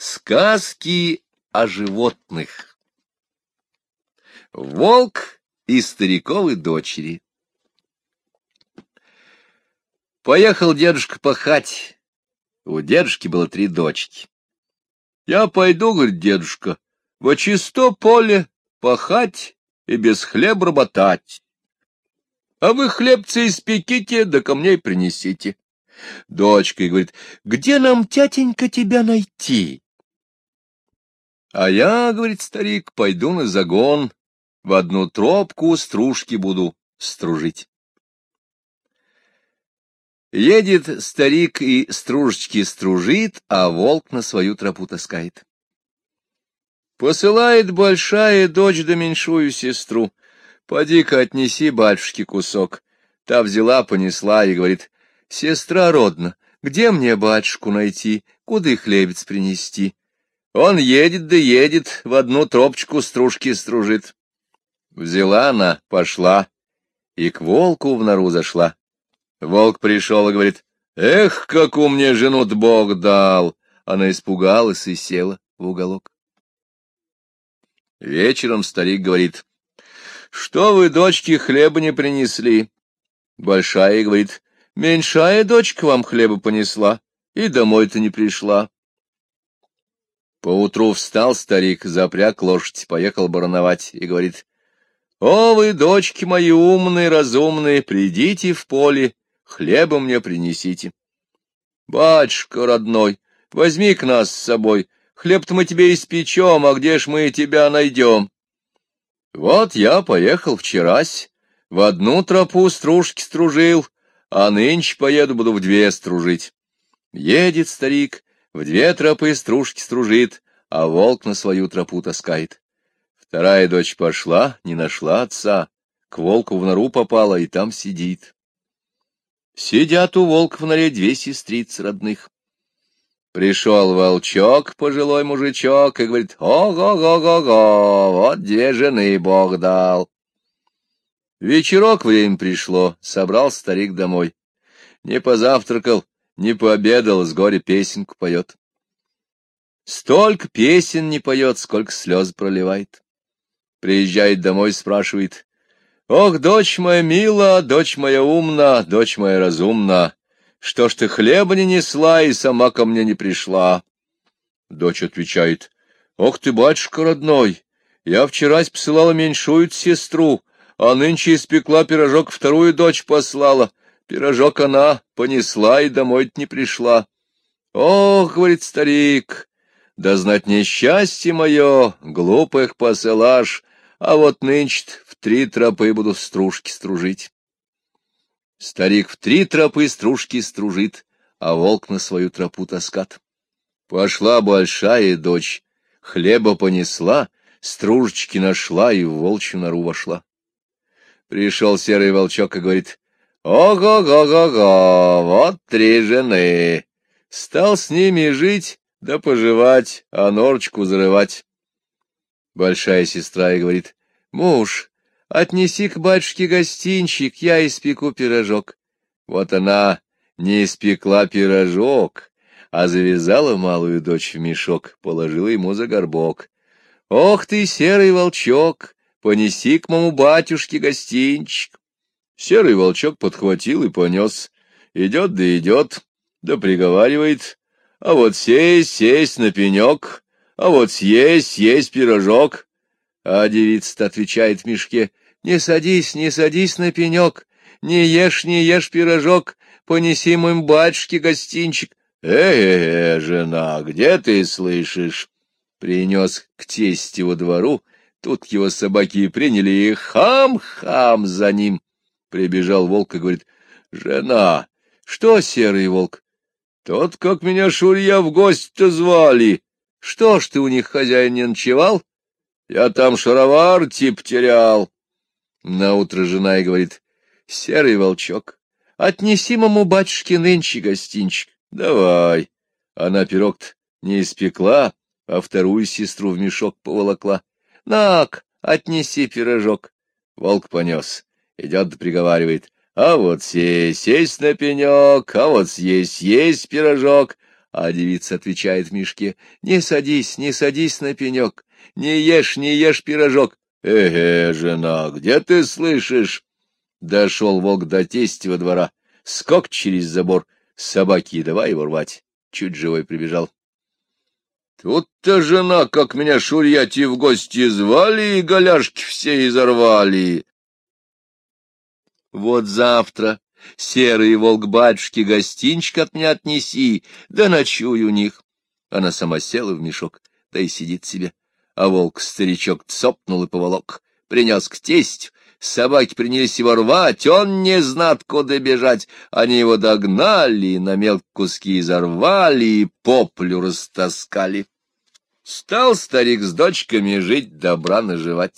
Сказки о животных. Волк и стариковы дочери. Поехал дедушка пахать. У дедушки было три дочки. Я пойду, говорит дедушка, во чисто поле пахать и без хлеба работать. А вы хлебцы испеките, да ко мне принесите. Дочка и говорит, где нам, тятенька, тебя найти? А я, — говорит старик, — пойду на загон, в одну тропку стружки буду стружить. Едет старик и стружечки стружит, а волк на свою тропу таскает. Посылает большая дочь да меньшую сестру. Поди-ка отнеси батюшке кусок. Та взяла, понесла и говорит, — Сестра родна, где мне батюшку найти, куда хлебец принести? Он едет да едет, в одну тропочку стружки стружит. Взяла она, пошла, и к волку в нору зашла. Волк пришел и говорит, «Эх, какую мне жену Бог дал!» Она испугалась и села в уголок. Вечером старик говорит, «Что вы, дочки, хлеба не принесли?» Большая говорит, «Меньшая дочка вам хлеба понесла, и домой-то не пришла». Поутру встал старик, запряг лошадь, поехал барановать и говорит, «О, вы, дочки мои умные, разумные, придите в поле, хлеба мне принесите». «Батюшка родной, возьми к нас с собой, хлеб-то мы тебе испечем, а где ж мы тебя найдем?» «Вот я поехал вчерась, в одну тропу стружки стружил, а нынче поеду, буду в две стружить». Едет старик, в две тропы стружки стружит, а волк на свою тропу таскает. Вторая дочь пошла, не нашла отца, к волку в нору попала и там сидит. Сидят у волка в норе две сестрицы родных. Пришел волчок, пожилой мужичок, и говорит, «Ого-го-го-го, вот две жены Бог дал». Вечерок время пришло, собрал старик домой. Не позавтракал, не пообедал, с горя песенку поет. Столько песен не поет, сколько слез проливает. Приезжает домой, спрашивает. «Ох, дочь моя мила, дочь моя умна, дочь моя разумна, что ж ты хлеба не несла и сама ко мне не пришла?» Дочь отвечает. «Ох ты, батюшка родной, я вчера посылала меньшую сестру, а нынче испекла пирожок, вторую дочь послала. Пирожок она понесла и домой не пришла. Ох, — говорит старик, — да знать несчастье мое, глупых посылаш, а вот нынче в три тропы буду стружки стружить. Старик в три тропы стружки стружит, а волк на свою тропу таскат. Пошла большая дочь, хлеба понесла, стружечки нашла и в волчью нору вошла. Пришел серый волчок и говорит, Ого-го-го-го, вот три жены. Стал с ними жить да поживать, а норочку зарывать. Большая сестра и говорит, муж, отнеси к батюшке гостинчик, я испеку пирожок. Вот она не испекла пирожок, а завязала малую дочь в мешок, положила ему за горбок. Ох ты, серый волчок, понеси к моему батюшке гостинчик. Серый волчок подхватил и понес. Идет да идет, да приговаривает. А вот сесть, сесть на пенек, а вот съесть, съесть пирожок. А девица отвечает в не садись, не садись на пенек, не ешь, не ешь пирожок, понеси моим батюшке гостинчик. Э-э-э, жена, где ты слышишь? Принес к тестеву двору, тут его собаки приняли и хам-хам за ним. Прибежал волк и говорит, — Жена, что, серый волк? Тот, как меня Шурья в гости-то звали. Что ж ты у них, хозяин, не ночевал? Я там шаровар тип терял. Наутро жена и говорит, — Серый волчок, отнеси маму батюшке нынче гостинчик. Давай. Она пирог не испекла, а вторую сестру в мешок поволокла. Нак, отнеси пирожок. Волк понес. Идет приговаривает. А вот сесть, сесть на пенек, а вот съесть, есть пирожок. А девица отвечает в мешке, не садись, не садись на пенек, не ешь, не ешь пирожок. Эге, жена, где ты слышишь? Дошел волк до тестего двора, скок через забор, собаки, давай его рвать. Чуть живой прибежал. Тут-то жена, как меня шурьяти в гости звали, и голяшки все изорвали. Вот завтра серый волк батюшки гостинчик от меня отнеси, да ночуй у них. Она сама села в мешок, да и сидит себе. А волк-старичок цопнул и поволок, принес к тестю. Собаки принялись его рвать, он не знат, куда бежать. Они его догнали, на мелкие куски изорвали и поплю растаскали. Стал старик с дочками жить, добра наживать.